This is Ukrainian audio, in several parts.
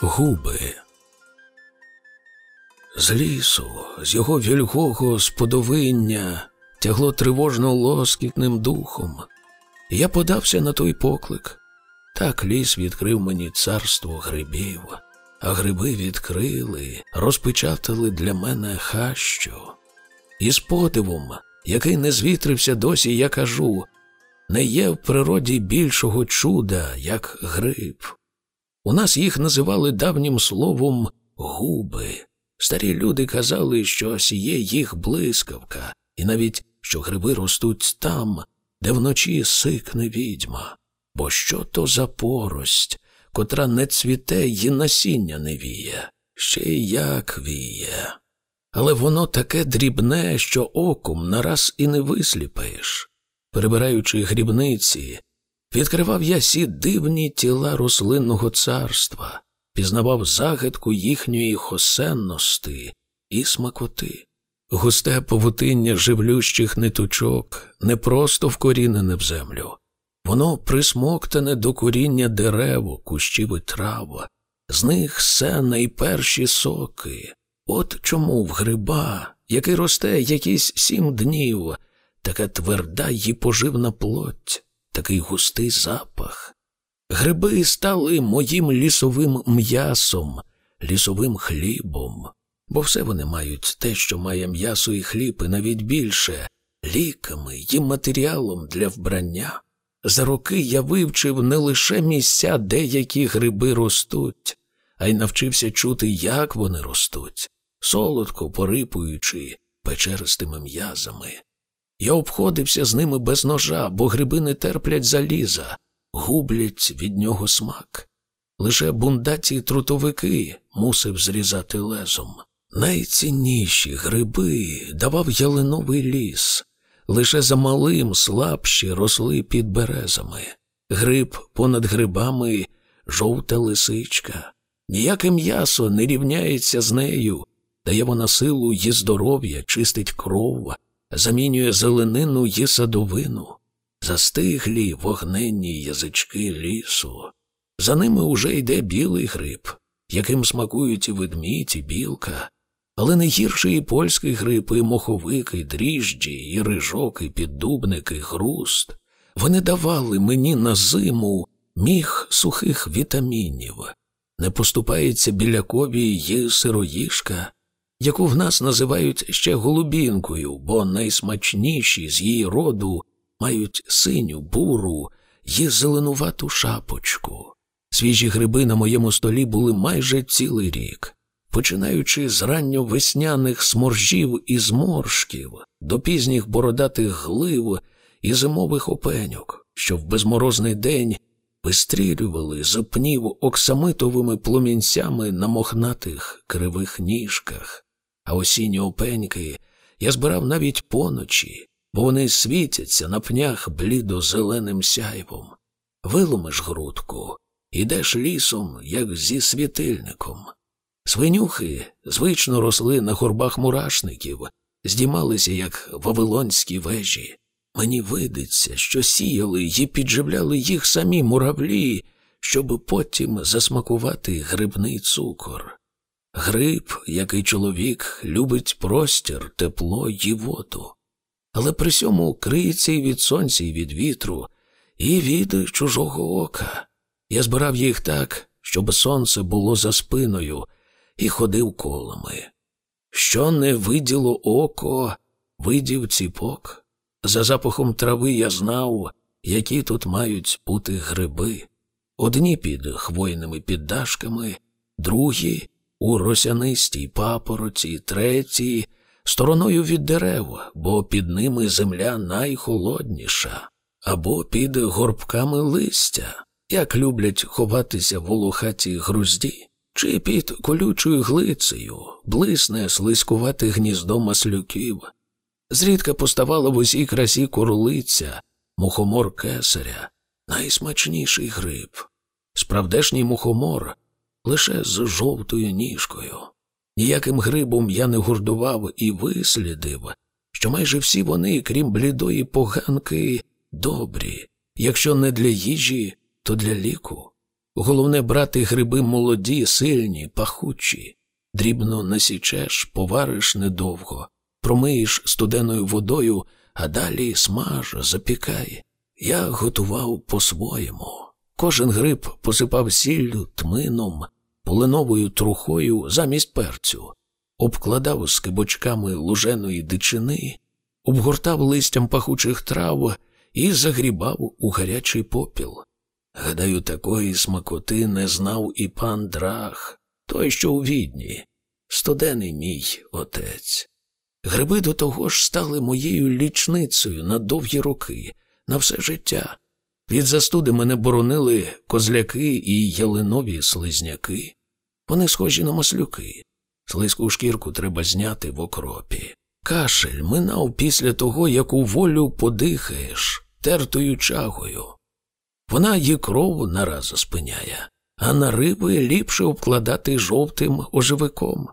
Губи. З лісу, з його вільгого сподовиння тягло тривожно лоскітним духом. Я подався на той поклик. Так ліс відкрив мені царство грибів, а гриби відкрили, розпечатали для мене хащу. І з подивом, який не звітрився досі, я кажу не є в природі більшого чуда, як гриб. У нас їх називали давнім словом губи. Старі люди казали, що сіє їх блискавка, і навіть що гриби ростуть там, де вночі сикне відьма. Бо що то за порость, котра не цвіте й насіння не віє, ще й як віє. Але воно таке дрібне, що оком нараз і не висліпаєш. Перебираючи грібниці, відкривав я сі дивні тіла рослинного царства, пізнавав загадку їхньої хосенності і смакоти. Густе повутиння живлющих ниточок не просто вкорінене в землю, воно присмоктане до коріння дерев, кущів і трав, з них все найперші соки. От чому в гриба, який росте якісь сім днів, така тверда й поживна плоть, такий густий запах. Гриби стали моїм лісовим м'ясом, лісовим хлібом, бо все вони мають те, що має м'ясо і хліб, і навіть більше, ліками і матеріалом для вбрання. За роки я вивчив не лише місця, де які гриби ростуть, а й навчився чути, як вони ростуть, солодко порипуючи печеристими м'язами. Я обходився з ними без ножа, бо гриби не терплять заліза, гублять від нього смак. Лише бундаті трутовики мусив зрізати лезом. Найцінніші гриби давав ялиновий ліс, лише за малим слабші росли під березами. Гриб понад грибами жовта лисичка. Ніяке м'ясо не рівняється з нею, дає вона силу й здоров'я, чистить кров, замінює зеленину й садовину, застиглі вогненні язички лісу. За ними уже йде білий гриб, яким смакують і ведмідь, і білка, але не гірший і польський гриб, і моховик, і дріжджі, і рижок, і піддубник, і груст. Вони давали мені на зиму міг сухих вітамінів. Не поступається білякові й сироїшка, яку в нас називають ще голубінкою, бо найсмачніші з її роду мають синю, буру й зеленувату шапочку. Свіжі гриби на моєму столі були майже цілий рік, починаючи з ранньовесняних сморжів і зморшків до пізніх бородатих глив і зимових опеньок, що в безморозний день вистрілювали з пнів оксамитовими пломінцями на мохнатих кривих ніжках, а осінні опеньки я збирав навіть поночі, бо вони світяться на пнях блідо зеленим сяйвом. Виломиш грудку, ідеш лісом, як зі світильником. Свинюхи звично росли на хорбах мурашників, здіймалися, як вавилонські вежі. Мені видиться, що сіяли і підживляли їх самі муравлі, щоб потім засмакувати грибний цукор. Гриб, який чоловік, любить простір, тепло й воду. Але при сьому криється і від сонця, і від вітру, і від чужого ока. Я збирав їх так, щоб сонце було за спиною, і ходив колами. Що не виділо око, видів ціпок. За запахом трави я знав, які тут мають бути гриби. Одні під хвойними піддашками, другі у росянистій папороті, треті стороною від дерев, бо під ними земля найхолодніша, або під горбками листя, як люблять ховатися волохаті грузді, чи під колючою глицею, блисне слизькувате гніздо маслюків. Зрідка поставала в усій красі курлиця, мухомор кесаря, найсмачніший гриб. Справдешній мухомор лише з жовтою ніжкою. Ніяким грибом я не гурдував і вислідив, що майже всі вони, крім блідої поганки, добрі, якщо не для їжі, то для ліку. Головне брати гриби молоді, сильні, пахучі. Дрібно насічеш, повариш недовго, промиєш студеною водою, а далі смаж, запікай. Я готував по-своєму. Кожен гриб посипав сіллю, тмином, полиновою трухою замість перцю, обкладав скибочками луженої дичини, обгортав листям пахучих трав і загрібав у гарячий попіл. Гадаю, такої смакоти не знав і пан Драх, той, що у відні, студений мій отець. Гриби до того ж стали моєю лічницею на довгі роки, на все життя. Від застуди мене боронили козляки і ялинові слизняки. Вони схожі на маслюки. Слизьку шкірку треба зняти в окропі. Кашель минав після того, як у волю подихаєш тертою чагою. Вона її кров нараз спиняє, а на риби ліпше обкладати жовтим оживиком.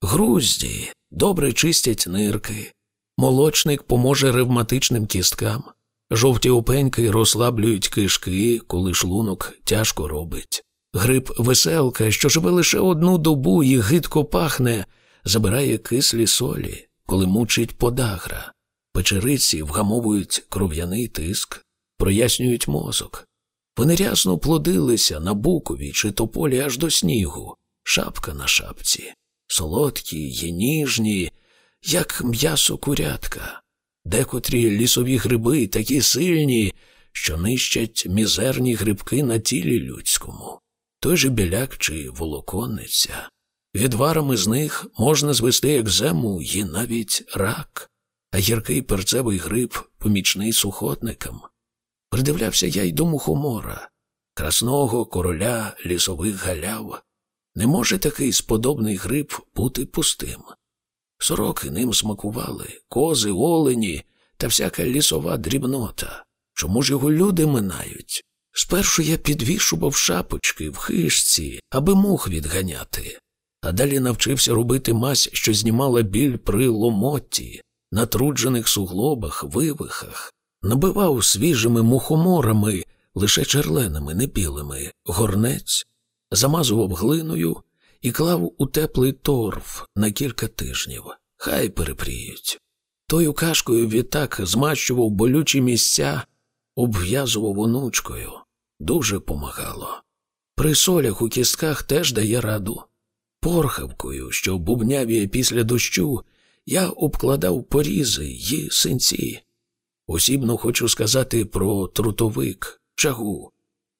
Грузді добре чистять нирки, молочник поможе ревматичним кісткам, жовті опеньки розслаблюють кишки, коли шлунок тяжко робить. Гриб веселка, що живе лише одну добу і гидко пахне, забирає кислі солі, коли мучить подагра. Печериці вгамовують кров'яний тиск, прояснюють мозок. Вони рясно плодилися на букові чи тополі аж до снігу, шапка на шапці, солодкі й ніжні, як м'ясо курятка, декотрі лісові гриби такі сильні, що нищать мізерні грибки на тілі людському, той же біляк чи волоконниця. Відварами з них можна звести екзему і навіть рак, а гіркий перцевий гриб помічний сухотникам. Придивлявся я й до мухомора, красного короля лісових галяв. Не може такий сподобний гриб бути пустим. Сороки ним смакували, кози, олені та всяка лісова дрібнота. Чому ж його люди минають? Спершу я підвішував шапочки в хижці, аби мух відганяти, а далі навчився робити мазь, що знімала біль при ломоті, натруджених суглобах, вивихах, набивав свіжими мухоморами, лише черленими, не білими, горнець, замазував глиною і клав у теплий торф на кілька тижнів. Хай перепріють. Тою кашкою відтак змащував болючі місця, обв'язував онучкою. Дуже помагало. При солях у кістках теж дає раду. Порхавкою, що бубнявіє після дощу, я обкладав порізи й синці. Осібно хочу сказати про трутовик, чагу.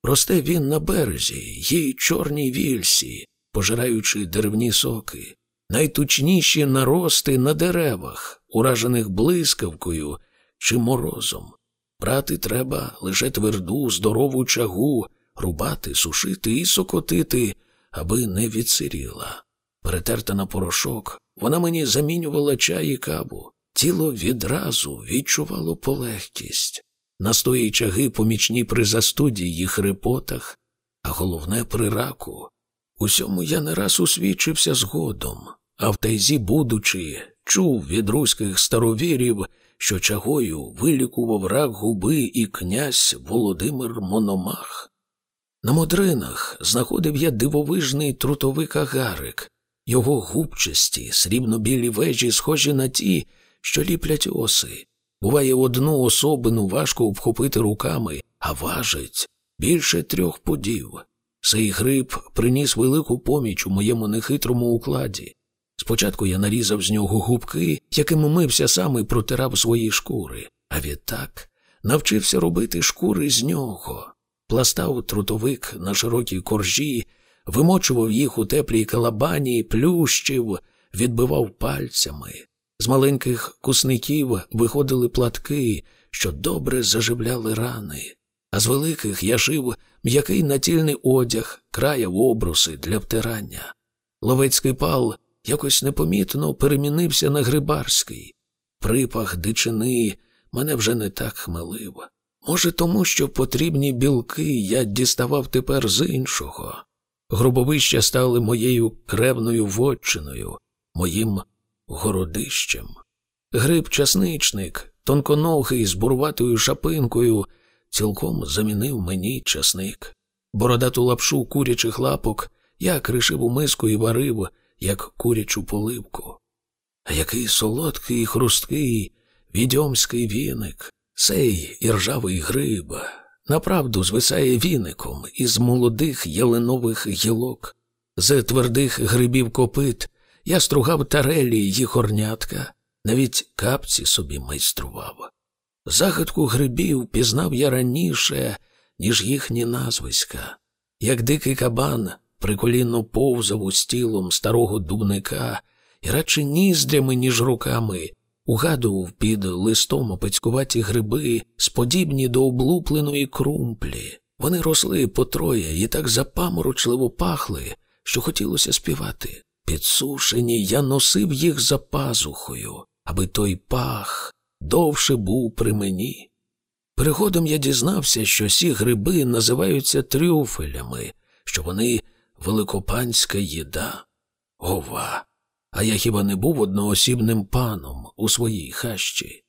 Росте він на березі, їй чорній вільсі, пожираючи деревні соки, найтучніші нарости на деревах, уражених блискавкою чи морозом. Брати треба лише тверду, здорову чагу, рубати, сушити і сокотити, аби не відсиріла. Перетерта на порошок, вона мені замінювала чай і каву. Тіло відразу відчувало полегкість. Настої чаги помічні при застуді їх репотах, а головне при раку. Усьому я не раз усвідчився згодом, а в тайзі, будучи, чув від руських старовірів, що чагою вилікував рак губи і князь Володимир Мономах. На модринах знаходив я дивовижний трутовик агарик, його губчасті, срібно-білі вежі, схожі на ті, що ліплять оси. Буває, одну особину важко обхопити руками, а важить більше трьох подів. Цей гриб приніс велику поміч у моєму нехитрому укладі. Спочатку я нарізав з нього губки, якими мився сам і протирав свої шкури, а відтак навчився робити шкури з нього, пластав трутовик на широкій коржі, вимочував їх у теплій калабані, плющив, відбивав пальцями. З маленьких кусників виходили платки, що добре заживляли рани, а з великих я шив м'який натільний одяг, краяв обруси для втирання. Ловецький пал якось непомітно перемінився на грибарський. Припах дичини мене вже не так хмелив. Може, тому що потрібні білки я діставав тепер з іншого. Гробовища стали моєю кревною вотчиною, моїм городищем. Гриб часничник, тонконогий з бурватою шапинкою, цілком замінив мені часник. бородату лапшу курячих лапок я кришив у миску і варив, як курячу поливку. А який солодкий, хрусткий, відьомський віник, сей іржавий гриб, направду звисає віником із молодих ялинових гілок, з твердих грибів копит я стругав тарелі й хорнятка, навіть капці собі майстрував. Загадку грибів пізнав я раніше, ніж їхні назвиська, як дикий кабан приколінно повзав у стілом старого дубника і радше ніздрями, ніж руками, угадував під листом опецькуваті гриби, сподібні до облупленої крумплі. Вони росли по троє і так запаморочливо пахли, що хотілося співати. Підсушені я носив їх за пазухою, аби той пах довше був при мені. Переходом я дізнався, що сі гриби називаються трюфелями, що вони великопанська їда. Ова! А я хіба не був одноосібним паном у своїй хащі?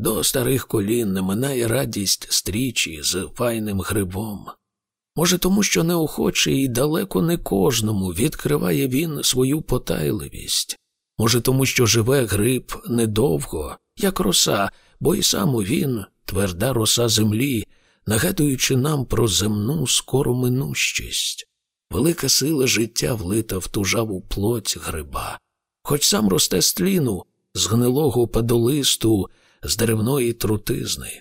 До старих колін не минає радість стрічі з файним грибом. Може, тому що неохоче і далеко не кожному відкриває він свою потайливість. Може, тому що живе гриб недовго, як роса, бо й сам він, тверда роса землі, нагадуючи нам про земну скору минущість. Велика сила життя влита в тужаву плоть гриба, хоч сам росте з тліну, з гнилого падолисту, з деревної трутизни,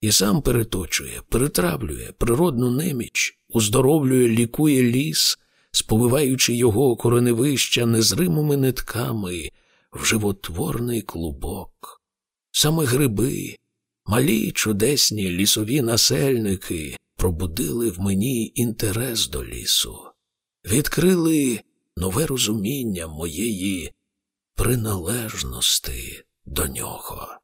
і сам переточує, перетравлює природну неміч, уздоровлює, лікує ліс, сповиваючи його кореневища незримими нитками в животворний клубок. Саме гриби, малі чудесні лісові насельники пробудили в мені інтерес до лісу, відкрили нове розуміння моєї приналежності до нього.